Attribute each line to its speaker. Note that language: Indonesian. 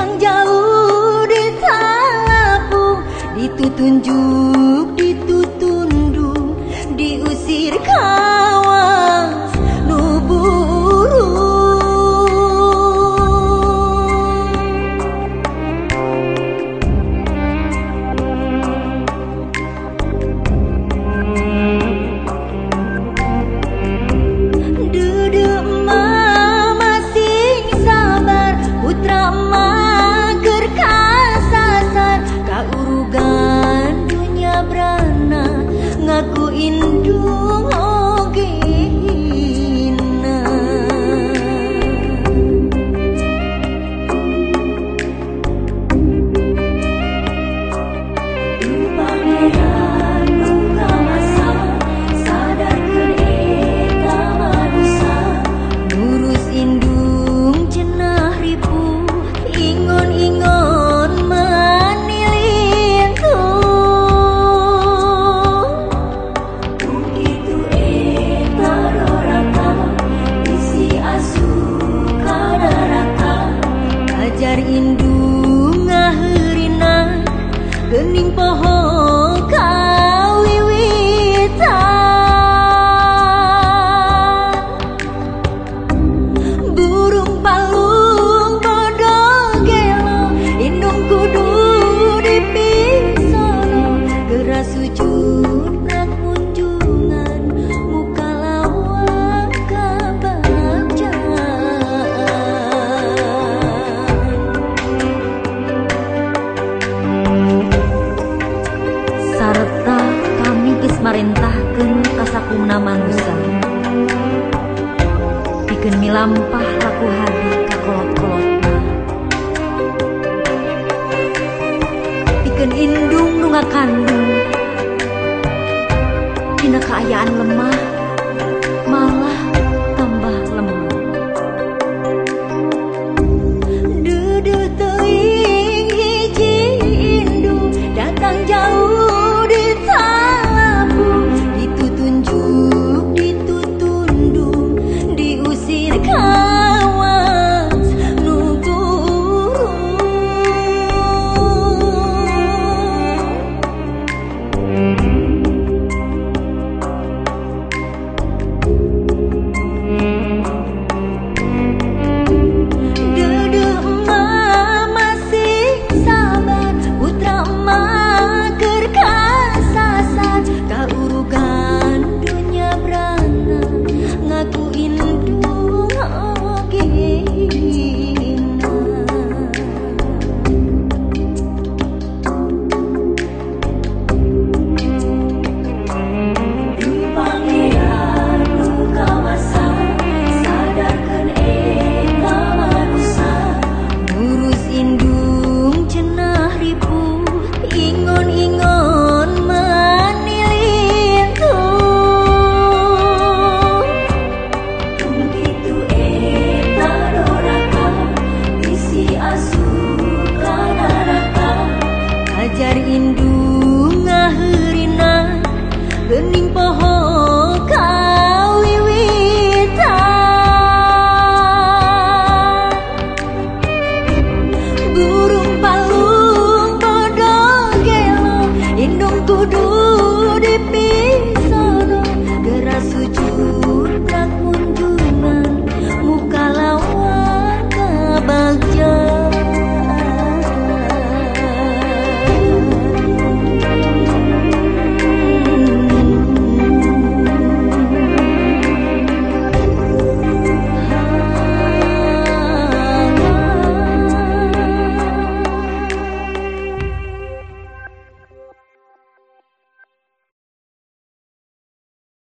Speaker 1: orang jauh di kalapung Ditutunjuk, ditutundung, diusirkan nama Nusa Bikin milampah laku hari kakolot-kolotna Bikin indung nunga kandung. Dina keayaan lemah. burning